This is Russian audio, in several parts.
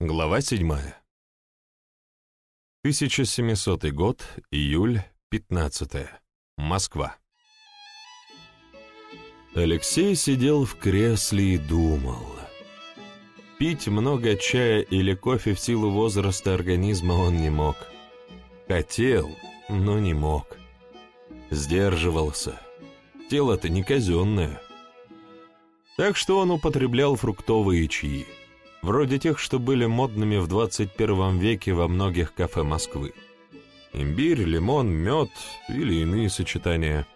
Глава 7. 1700 год, июль, 15. Москва. Алексей сидел в кресле и думал. Пить много чая или кофе в силу возраста организма он не мог. Хотел, но не мог. Сдерживался. Тело-то не казенное. Так что он употреблял фруктовые чаи вроде тех, что были модными в 21 веке во многих кафе Москвы. Имбирь, лимон, мед или иные сочетания.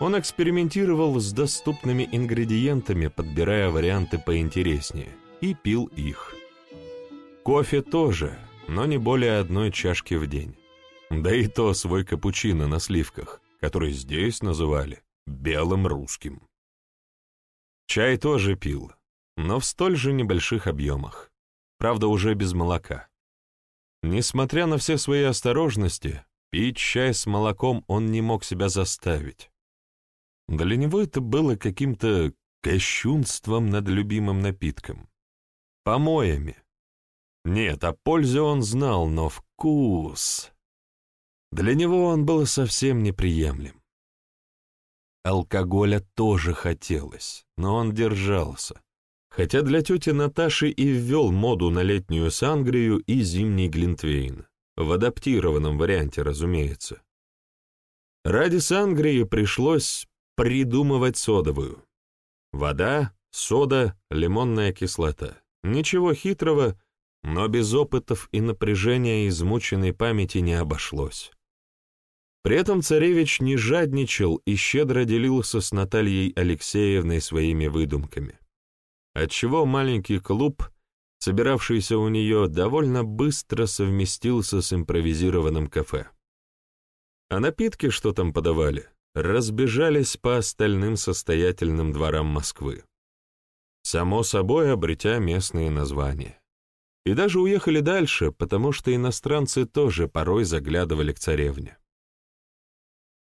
Он экспериментировал с доступными ингредиентами, подбирая варианты поинтереснее, и пил их. Кофе тоже, но не более одной чашки в день. Да и то свой капучино на сливках, который здесь называли белым русским. Чай тоже пил, но в столь же небольших объемах, правда уже без молока. Несмотря на все свои осторожности, пить чай с молоком он не мог себя заставить. Для него это было каким-то кощунством над любимым напитком. Помоями. Нет, о пользе он знал, но вкус... Для него он был совсем неприемлем. Алкоголя тоже хотелось, но он держался хотя для тети Наташи и ввел моду на летнюю сангрию и зимний глинтвейн, в адаптированном варианте, разумеется. Ради сангрии пришлось придумывать содовую. Вода, сода, лимонная кислота. Ничего хитрого, но без опытов и напряжения измученной памяти не обошлось. При этом царевич не жадничал и щедро делился с Натальей Алексеевной своими выдумками отчего маленький клуб, собиравшийся у нее, довольно быстро совместился с импровизированным кафе. А напитки, что там подавали, разбежались по остальным состоятельным дворам Москвы. Само собой, обретя местные названия. И даже уехали дальше, потому что иностранцы тоже порой заглядывали к царевне.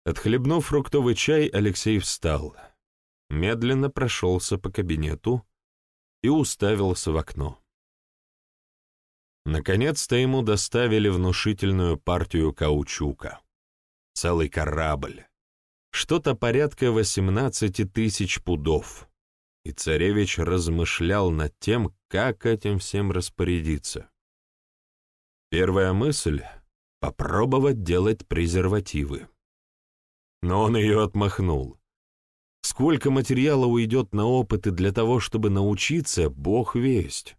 Отхлебнув фруктовый чай, Алексей встал, медленно прошелся по кабинету, и уставился в окно. Наконец-то ему доставили внушительную партию каучука. Целый корабль. Что-то порядка 18 тысяч пудов. И царевич размышлял над тем, как этим всем распорядиться. Первая мысль — попробовать делать презервативы. Но он ее отмахнул. Сколько материала уйдет на опыты для того, чтобы научиться, бог весть.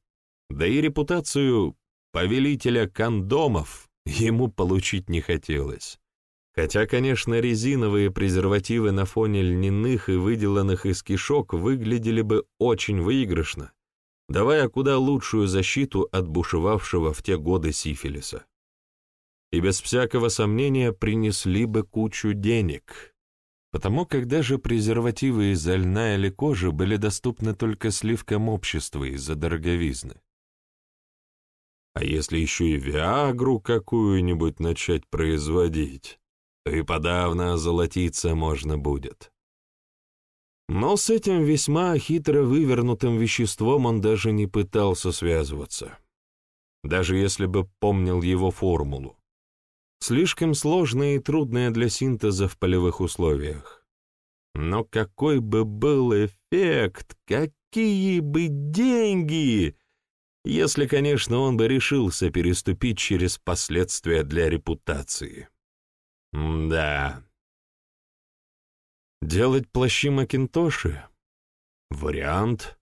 Да и репутацию повелителя кондомов ему получить не хотелось. Хотя, конечно, резиновые презервативы на фоне льняных и выделанных из кишок выглядели бы очень выигрышно, давая куда лучшую защиту от бушевавшего в те годы сифилиса. И без всякого сомнения принесли бы кучу денег, Потому как даже презервативы из льна или кожи были доступны только сливкам общества из-за дороговизны. А если еще и Виагру какую-нибудь начать производить, то и подавно озолотиться можно будет. Но с этим весьма хитро вывернутым веществом он даже не пытался связываться. Даже если бы помнил его формулу слишком сложная и трудная для синтеза в полевых условиях. Но какой бы был эффект, какие бы деньги, если, конечно, он бы решился переступить через последствия для репутации. М да. Делать плащи Макинтоши? Вариант.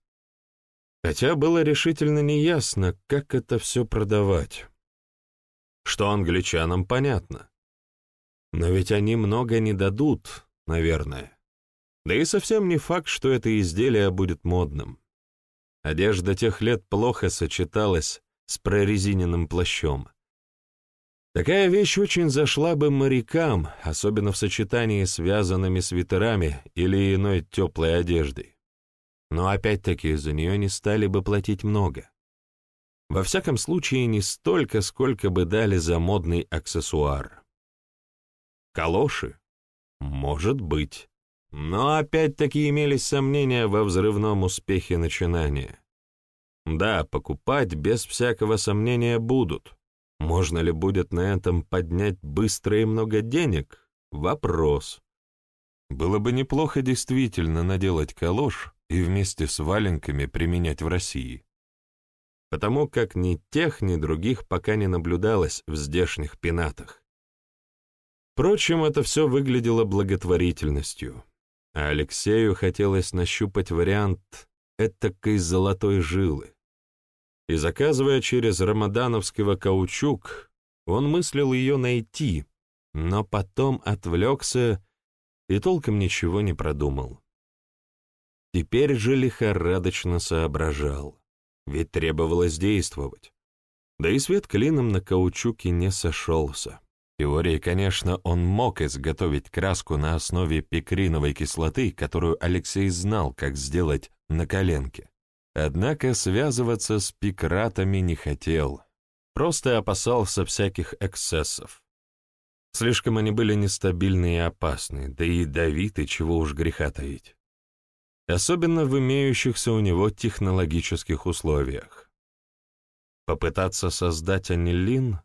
Хотя было решительно неясно, как это все продавать. Что англичанам понятно. Но ведь они много не дадут, наверное. Да и совсем не факт, что это изделие будет модным. Одежда тех лет плохо сочеталась с прорезиненным плащом. Такая вещь очень зашла бы морякам, особенно в сочетании с вязаными свитерами или иной теплой одеждой. Но опять-таки за нее не стали бы платить много. Во всяком случае, не столько, сколько бы дали за модный аксессуар. Калоши? Может быть. Но опять-таки имелись сомнения во взрывном успехе начинания. Да, покупать без всякого сомнения будут. Можно ли будет на этом поднять быстро и много денег? Вопрос. Было бы неплохо действительно наделать калош и вместе с валенками применять в России. Потому как ни тех, ни других пока не наблюдалось в здешних пенатах. Впрочем, это все выглядело благотворительностью, а Алексею хотелось нащупать вариант этакой золотой жилы. И заказывая через рамадановского каучук, он мыслил ее найти, но потом отвлекся и толком ничего не продумал. Теперь же лихорадочно соображал, ведь требовалось действовать. Да и свет клином на каучуке не сошелся. В теории, конечно, он мог изготовить краску на основе пикриновой кислоты, которую Алексей знал, как сделать на коленке. Однако связываться с пикратами не хотел, просто опасался всяких эксцессов. Слишком они были нестабильны и опасны, да и ядовиты, чего уж греха таить. Особенно в имеющихся у него технологических условиях. Попытаться создать анилин?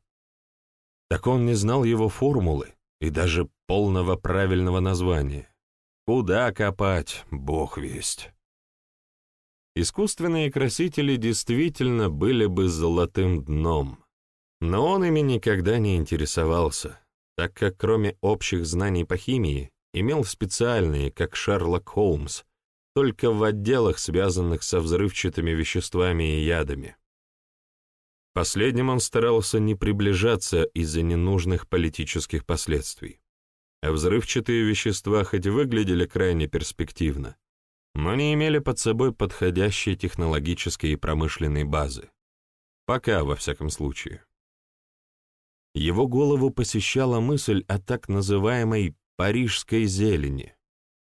Так он не знал его формулы и даже полного правильного названия. Куда копать, бог весть. Искусственные красители действительно были бы золотым дном, но он ими никогда не интересовался так как кроме общих знаний по химии имел специальные, как Шерлок Холмс, только в отделах, связанных со взрывчатыми веществами и ядами. Последним он старался не приближаться из-за ненужных политических последствий. А взрывчатые вещества хоть выглядели крайне перспективно, но не имели под собой подходящей технологической и промышленной базы. Пока, во всяком случае. Его голову посещала мысль о так называемой «парижской зелени»,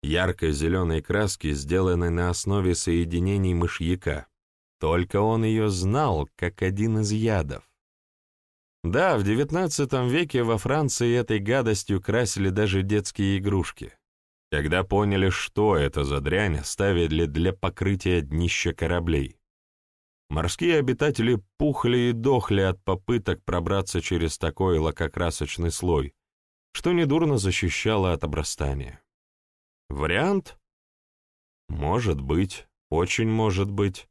яркой зеленой краске, сделанной на основе соединений мышьяка. Только он ее знал, как один из ядов. Да, в XIX веке во Франции этой гадостью красили даже детские игрушки. Когда поняли, что это за дрянь, ставили для покрытия днища кораблей. Морские обитатели пухли и дохли от попыток пробраться через такой лакокрасочный слой, что недурно защищало от обрастания. Вариант? Может быть, очень может быть,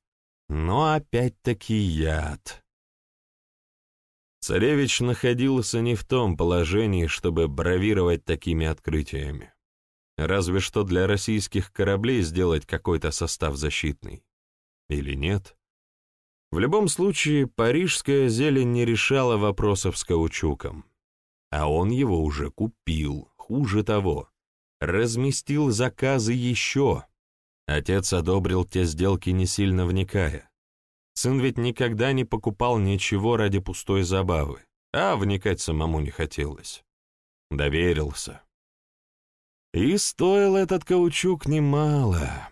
но опять-таки яд. Царевич находился не в том положении, чтобы бравировать такими открытиями. Разве что для российских кораблей сделать какой-то состав защитный. Или нет? В любом случае, парижская зелень не решала вопросов с каучуком. А он его уже купил, хуже того. Разместил заказы еще. Отец одобрил те сделки, не сильно вникая. Сын ведь никогда не покупал ничего ради пустой забавы, а вникать самому не хотелось. Доверился. И стоил этот каучук немало.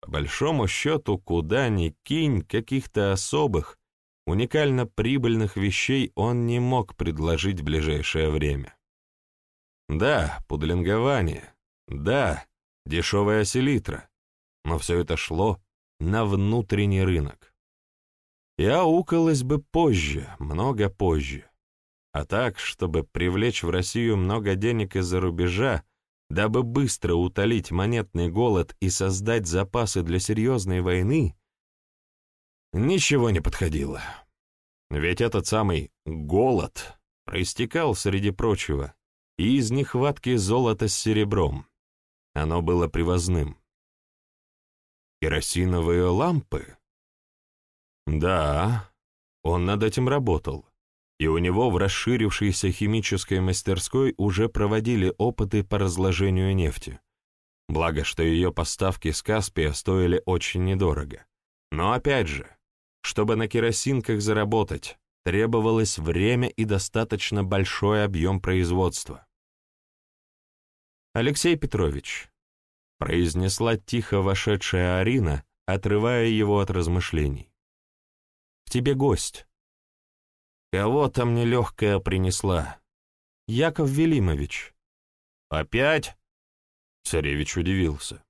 По большому счету, куда ни кинь, каких-то особых, уникально прибыльных вещей он не мог предложить в ближайшее время. Да, пудлингование, да, дешевая селитра, но все это шло на внутренний рынок. И аукалось бы позже, много позже. А так, чтобы привлечь в Россию много денег из-за рубежа, дабы быстро утолить монетный голод и создать запасы для серьезной войны, ничего не подходило. Ведь этот самый голод проистекал, среди прочего, и из нехватки золота с серебром. Оно было привозным. Керосиновые лампы? Да, он над этим работал и у него в расширившейся химической мастерской уже проводили опыты по разложению нефти. Благо, что ее поставки с Каспия стоили очень недорого. Но опять же, чтобы на керосинках заработать, требовалось время и достаточно большой объем производства. «Алексей Петрович», — произнесла тихо вошедшая Арина, отрывая его от размышлений. «К тебе гость». Кого-то мне легкая принесла. Яков Велимович. Опять? Царевич удивился.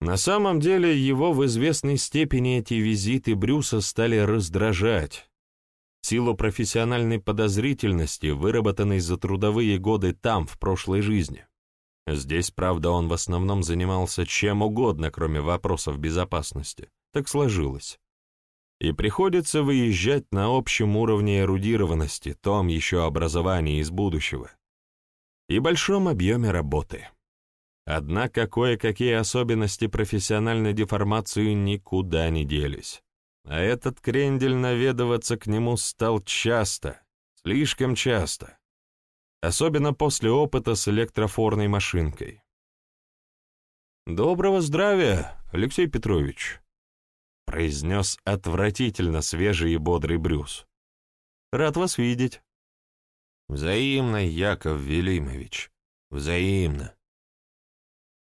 На самом деле его в известной степени эти визиты Брюса стали раздражать. Силу профессиональной подозрительности, выработанной за трудовые годы там, в прошлой жизни. Здесь, правда, он в основном занимался чем угодно, кроме вопросов безопасности. Так сложилось. И приходится выезжать на общем уровне эрудированности, том еще образования из будущего. И большом объеме работы. Однако кое-какие особенности профессиональной деформации никуда не делись. А этот крендель наведываться к нему стал часто, слишком часто. Особенно после опыта с электрофорной машинкой. «Доброго здравия, Алексей Петрович», — произнес отвратительно свежий и бодрый Брюс. «Рад вас видеть». «Взаимно, Яков Велимович, взаимно»,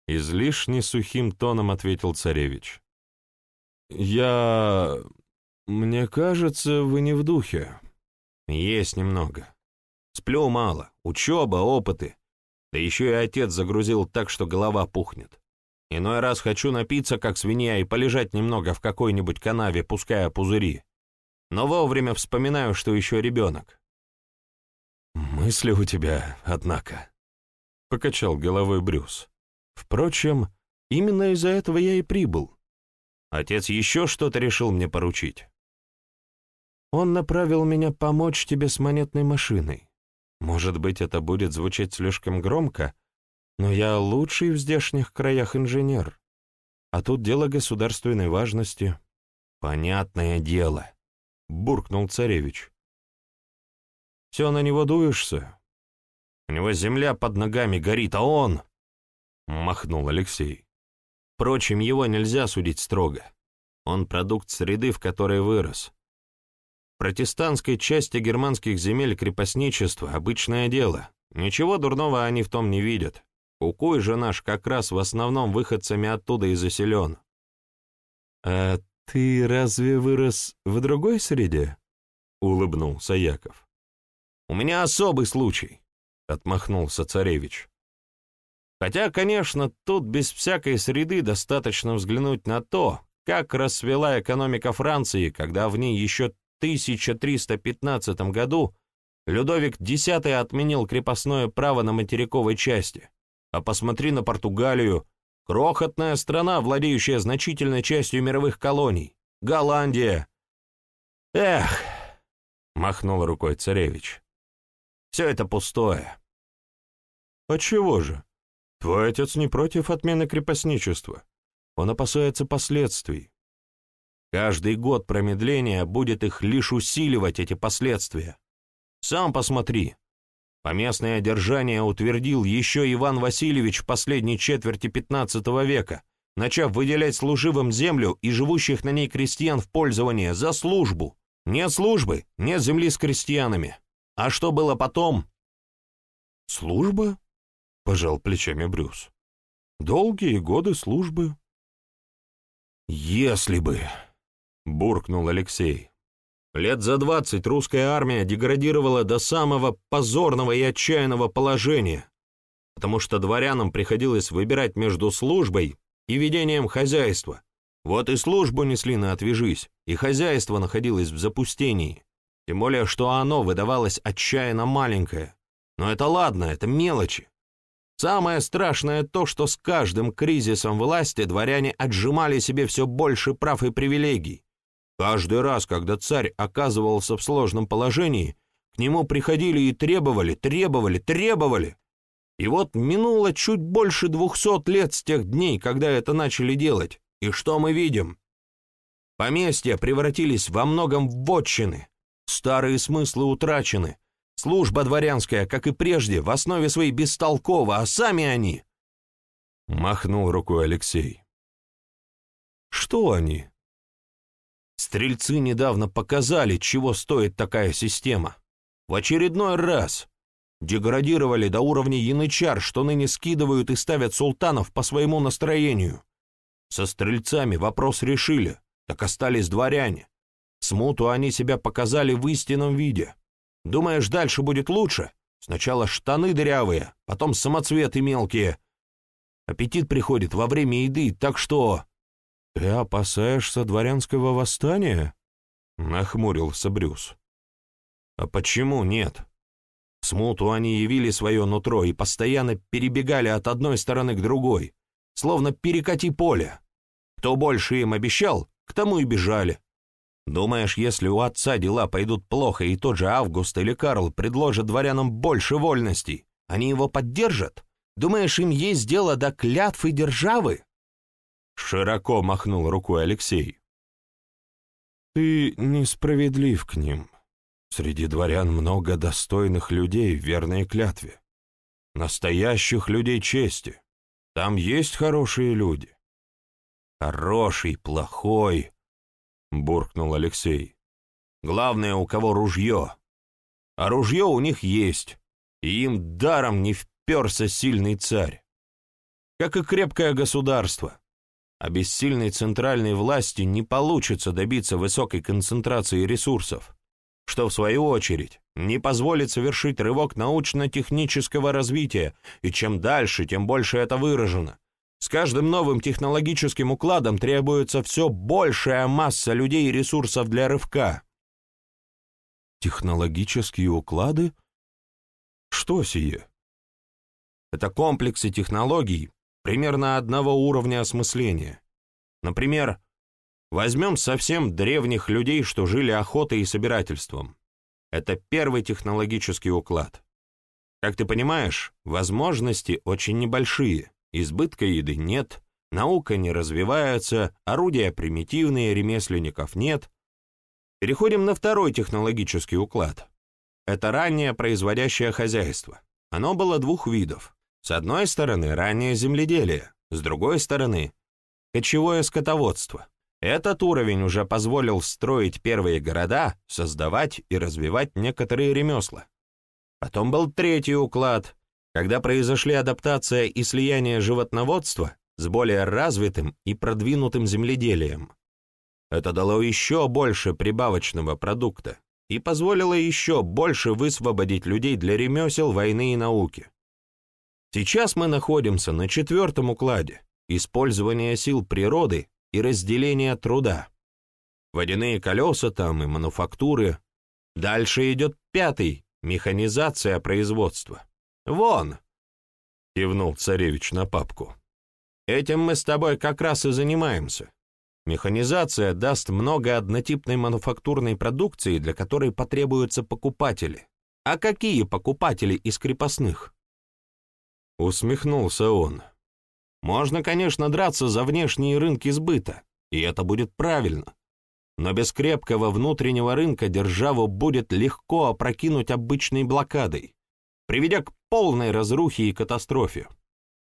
Излишне сухим тоном ответил царевич. «Я... Мне кажется, вы не в духе». «Есть немного. Сплю мало. Учеба, опыты. Да еще и отец загрузил так, что голова пухнет. Иной раз хочу напиться, как свинья, и полежать немного в какой-нибудь канаве, пуская пузыри. Но вовремя вспоминаю, что еще ребенок». «Мысли у тебя, однако», — покачал головой Брюс. Впрочем, именно из-за этого я и прибыл. Отец еще что-то решил мне поручить. Он направил меня помочь тебе с монетной машиной. Может быть, это будет звучать слишком громко, но я лучший в здешних краях инженер. А тут дело государственной важности. Понятное дело, — буркнул царевич. Все на него дуешься. У него земля под ногами горит, а он... — махнул Алексей. «Впрочем, его нельзя судить строго. Он продукт среды, в которой вырос. В протестантской части германских земель крепостничество — обычное дело. Ничего дурного они в том не видят. Кукуй же наш как раз в основном выходцами оттуда и заселен». «А ты разве вырос в другой среде?» — улыбнулся Яков. «У меня особый случай», — отмахнулся царевич. Хотя, конечно, тут без всякой среды достаточно взглянуть на то, как расцвела экономика Франции, когда в ней еще в 1315 году Людовик X отменил крепостное право на материковой части. А посмотри на Португалию, крохотная страна, владеющая значительной частью мировых колоний. Голландия. Эх, махнул рукой царевич. Все это пустое. А чего же? Твой отец не против отмены крепостничества. Он опасается последствий. Каждый год промедления будет их лишь усиливать, эти последствия. Сам посмотри. Поместное одержание утвердил еще Иван Васильевич в последней четверти XV века, начав выделять служивым землю и живущих на ней крестьян в пользование за службу. Нет службы, нет земли с крестьянами. А что было потом? Служба? Пожал плечами Брюс. Долгие годы службы. Если бы, буркнул Алексей. Лет за двадцать русская армия деградировала до самого позорного и отчаянного положения, потому что дворянам приходилось выбирать между службой и ведением хозяйства. Вот и службу несли на отвяжись, и хозяйство находилось в запустении. Тем более, что оно выдавалось отчаянно маленькое. Но это ладно, это мелочи. Самое страшное то, что с каждым кризисом власти дворяне отжимали себе все больше прав и привилегий. Каждый раз, когда царь оказывался в сложном положении, к нему приходили и требовали, требовали, требовали. И вот минуло чуть больше двухсот лет с тех дней, когда это начали делать. И что мы видим? Поместья превратились во многом в вотчины, старые смыслы утрачены, Служба дворянская, как и прежде, в основе своей бестолкова, а сами они...» Махнул рукой Алексей. «Что они?» Стрельцы недавно показали, чего стоит такая система. В очередной раз деградировали до уровня янычар, что ныне скидывают и ставят султанов по своему настроению. Со стрельцами вопрос решили, так остались дворяне. Смуту они себя показали в истинном виде. Думаешь, дальше будет лучше? Сначала штаны дырявые, потом самоцветы мелкие. Аппетит приходит во время еды, так что...» «Ты опасаешься дворянского восстания?» — нахмурился Брюс. «А почему нет? Смуту они явили свое нутро и постоянно перебегали от одной стороны к другой, словно перекати поле. Кто больше им обещал, к тому и бежали. Думаешь, если у отца дела пойдут плохо, и тот же Август или Карл предложат дворянам больше вольностей, они его поддержат? Думаешь, им есть дело до клятв и державы?» Широко махнул рукой Алексей. «Ты несправедлив к ним. Среди дворян много достойных людей в верной клятве. Настоящих людей чести. Там есть хорошие люди». «Хороший, плохой», — буркнул Алексей. «Главное, у кого ружье. А ружье у них есть, и им даром не вперся сильный царь. Как и крепкое государство. А без сильной центральной власти не получится добиться высокой концентрации ресурсов, что, в свою очередь, не позволит совершить рывок научно-технического развития, и чем дальше, тем больше это выражено. С каждым новым технологическим укладом требуется все большая масса людей и ресурсов для рывка. Технологические уклады? Что сие? Это комплексы технологий, примерно одного уровня осмысления. Например, возьмем совсем древних людей, что жили охотой и собирательством. Это первый технологический уклад. Как ты понимаешь, возможности очень небольшие, избытка еды нет, наука не развивается, орудия примитивные, ремесленников нет. Переходим на второй технологический уклад. Это раннее производящее хозяйство. Оно было двух видов. С одной стороны, раннее земледелие, с другой стороны, кочевое скотоводство. Этот уровень уже позволил строить первые города, создавать и развивать некоторые ремесла. Потом был третий уклад, когда произошли адаптация и слияние животноводства с более развитым и продвинутым земледелием. Это дало еще больше прибавочного продукта и позволило еще больше высвободить людей для ремесел, войны и науки. Сейчас мы находимся на четвертом укладе – использование сил природы и разделение труда. Водяные колеса там и мануфактуры. Дальше идет пятый – механизация производства. «Вон!» – кивнул царевич на папку. «Этим мы с тобой как раз и занимаемся. Механизация даст много однотипной мануфактурной продукции, для которой потребуются покупатели. А какие покупатели из крепостных? Усмехнулся он. Можно, конечно, драться за внешние рынки сбыта, и это будет правильно. Но без крепкого внутреннего рынка державу будет легко опрокинуть обычной блокадой, приведя к полной разрухе и катастрофе.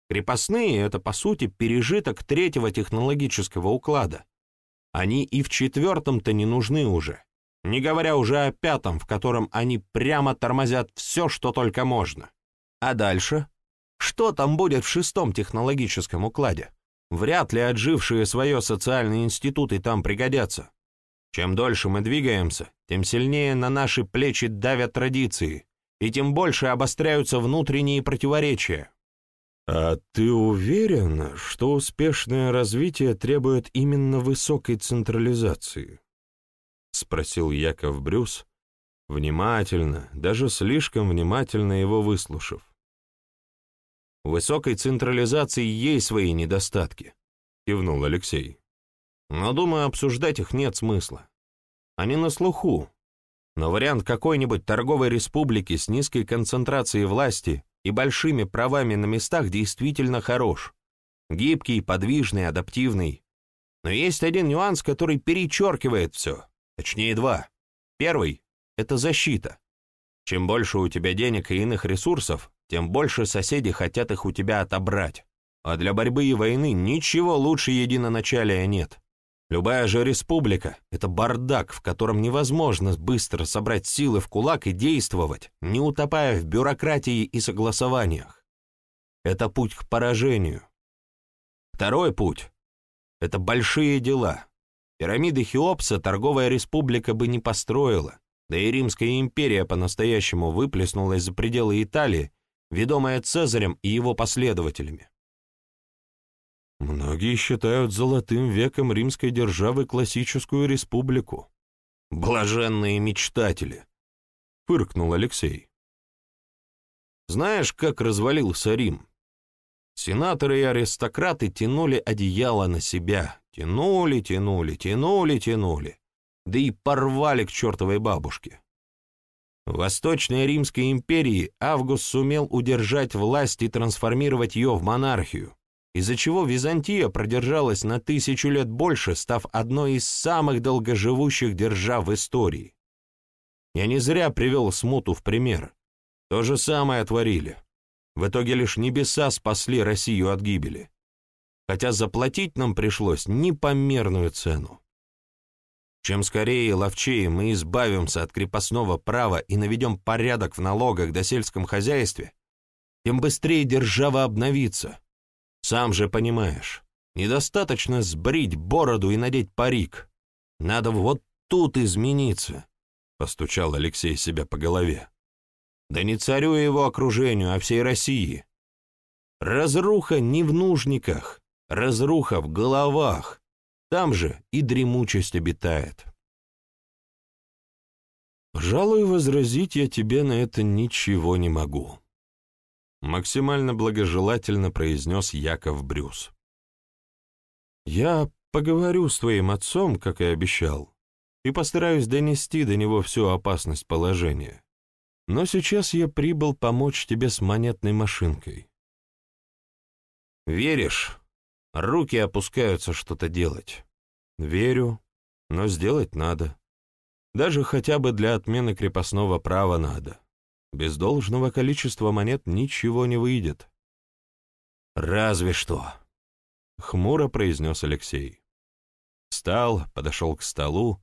Крепостные — это, по сути, пережиток третьего технологического уклада. Они и в четвертом-то не нужны уже, не говоря уже о пятом, в котором они прямо тормозят все, что только можно. А дальше? Что там будет в шестом технологическом укладе? Вряд ли отжившие свое социальные институты там пригодятся. Чем дольше мы двигаемся, тем сильнее на наши плечи давят традиции, и тем больше обостряются внутренние противоречия. «А ты уверен, что успешное развитие требует именно высокой централизации?» — спросил Яков Брюс, внимательно, даже слишком внимательно его выслушав. В высокой централизации есть свои недостатки, кивнул Алексей. Но, думаю, обсуждать их нет смысла. Они на слуху. Но вариант какой-нибудь торговой республики с низкой концентрацией власти и большими правами на местах действительно хорош. Гибкий, подвижный, адаптивный. Но есть один нюанс, который перечеркивает все. Точнее, два. Первый — это защита. Чем больше у тебя денег и иных ресурсов, тем больше соседи хотят их у тебя отобрать. А для борьбы и войны ничего лучше единоначалия нет. Любая же республика — это бардак, в котором невозможно быстро собрать силы в кулак и действовать, не утопая в бюрократии и согласованиях. Это путь к поражению. Второй путь — это большие дела. Пирамиды Хеопса торговая республика бы не построила, да и Римская империя по-настоящему выплеснулась за пределы Италии ведомая Цезарем и его последователями. Многие считают золотым веком римской державы классическую республику. Блаженные мечтатели, — фыркнул Алексей. Знаешь, как развалился Рим? Сенаторы и аристократы тянули одеяло на себя, тянули, тянули, тянули, тянули, да и порвали к чертовой бабушке. В Восточной Римской империи Август сумел удержать власть и трансформировать ее в монархию, из-за чего Византия продержалась на тысячу лет больше, став одной из самых долгоживущих держав в истории. Я не зря привел смуту в пример. То же самое творили. В итоге лишь небеса спасли Россию от гибели. Хотя заплатить нам пришлось непомерную цену. Чем скорее и ловчее мы избавимся от крепостного права и наведем порядок в налогах да сельском хозяйстве, тем быстрее держава обновится. Сам же понимаешь, недостаточно сбрить бороду и надеть парик. Надо вот тут измениться, — постучал Алексей себя по голове. Да не царю и его окружению, а всей России. Разруха не в нужниках, разруха в головах. Там же и дремучесть обитает. Пожалуй, возразить я тебе на это ничего не могу. Максимально благожелательно произнес Яков Брюс. Я поговорю с твоим отцом, как и обещал, и постараюсь донести до него всю опасность положения. Но сейчас я прибыл помочь тебе с монетной машинкой. Веришь? Руки опускаются что-то делать. Верю, но сделать надо. Даже хотя бы для отмены крепостного права надо. Без должного количества монет ничего не выйдет. «Разве что», — хмуро произнес Алексей. Встал, подошел к столу,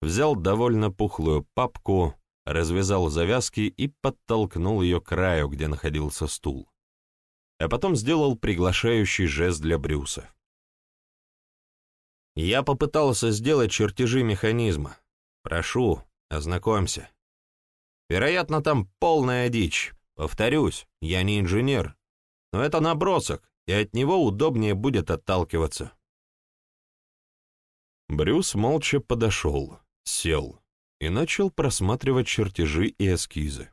взял довольно пухлую папку, развязал завязки и подтолкнул ее к краю, где находился стул. А потом сделал приглашающий жест для Брюса. «Я попытался сделать чертежи механизма. Прошу, ознакомься. Вероятно, там полная дичь. Повторюсь, я не инженер, но это набросок, и от него удобнее будет отталкиваться». Брюс молча подошел, сел и начал просматривать чертежи и эскизы.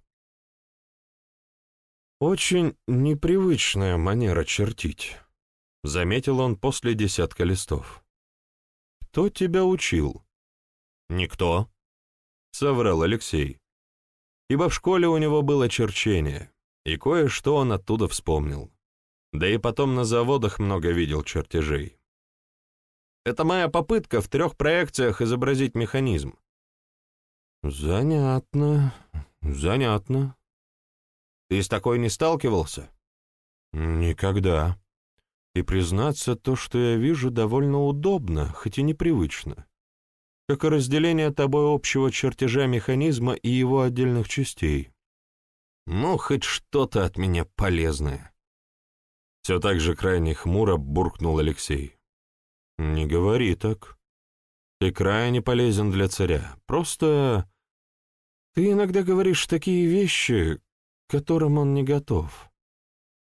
«Очень непривычная манера чертить», — заметил он после десятка листов. «Кто тебя учил?» «Никто», — соврал Алексей. Ибо в школе у него было черчение, и кое-что он оттуда вспомнил. Да и потом на заводах много видел чертежей. Это моя попытка в трех проекциях изобразить механизм. «Занятно, занятно. Ты с такой не сталкивался?» «Никогда. И признаться, то, что я вижу, довольно удобно, хоть и непривычно. Как и разделение тобой общего чертежа механизма и его отдельных частей». «Ну, хоть что-то от меня полезное». Все так же крайне хмуро буркнул Алексей. «Не говори так. Ты крайне полезен для царя. Просто ты иногда говоришь такие вещи, к которым он не готов.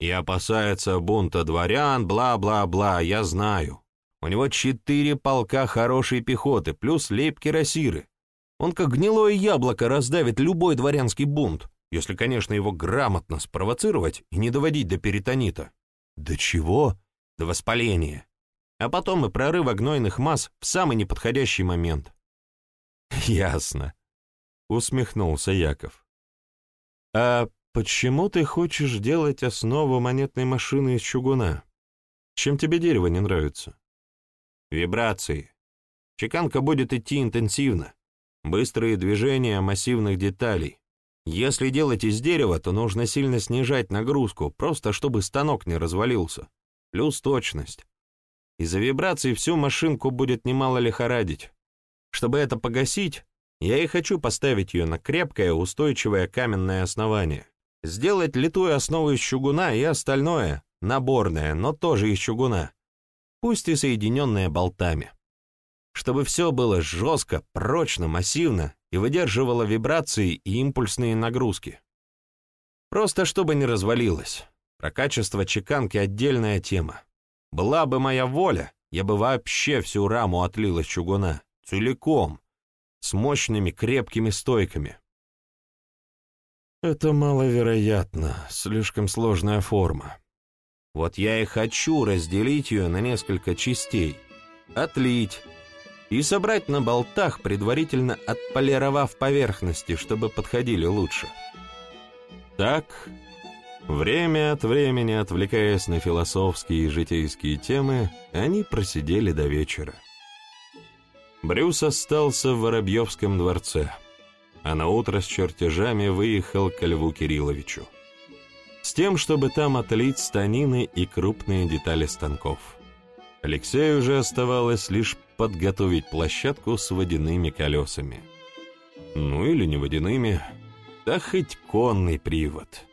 И опасается бунта дворян, бла-бла-бла, я знаю. У него четыре полка хорошей пехоты, плюс лейб-кирасиры. Он как гнилое яблоко раздавит любой дворянский бунт, если, конечно, его грамотно спровоцировать и не доводить до перитонита. До чего? До воспаления а потом и прорыва гнойных масс в самый неподходящий момент. «Ясно», — усмехнулся Яков. «А почему ты хочешь делать основу монетной машины из чугуна? Чем тебе дерево не нравится?» «Вибрации. Чеканка будет идти интенсивно. Быстрые движения массивных деталей. Если делать из дерева, то нужно сильно снижать нагрузку, просто чтобы станок не развалился. Плюс точность. Из-за вибраций всю машинку будет немало лихорадить. Чтобы это погасить, я и хочу поставить ее на крепкое, устойчивое каменное основание. Сделать литую основу из чугуна и остальное, наборное, но тоже из чугуна. Пусть и соединенное болтами. Чтобы все было жестко, прочно, массивно и выдерживало вибрации и импульсные нагрузки. Просто чтобы не развалилось. Про качество чеканки отдельная тема. Была бы моя воля, я бы вообще всю раму отлил из чугуна, целиком, с мощными крепкими стойками. Это маловероятно, слишком сложная форма. Вот я и хочу разделить ее на несколько частей, отлить и собрать на болтах, предварительно отполировав поверхности, чтобы подходили лучше. Так, время от времени, отвлекаясь на философские и житейские темы, они просидели до вечера. Брюс остался в Воробьевском дворце, а на утро с чертежами выехал к Льву Кирилловичу. С тем, чтобы там отлить станины и крупные детали станков. Алексею уже оставалось лишь подготовить площадку с водяными колесами. Ну или не водяными, да хоть конный привод —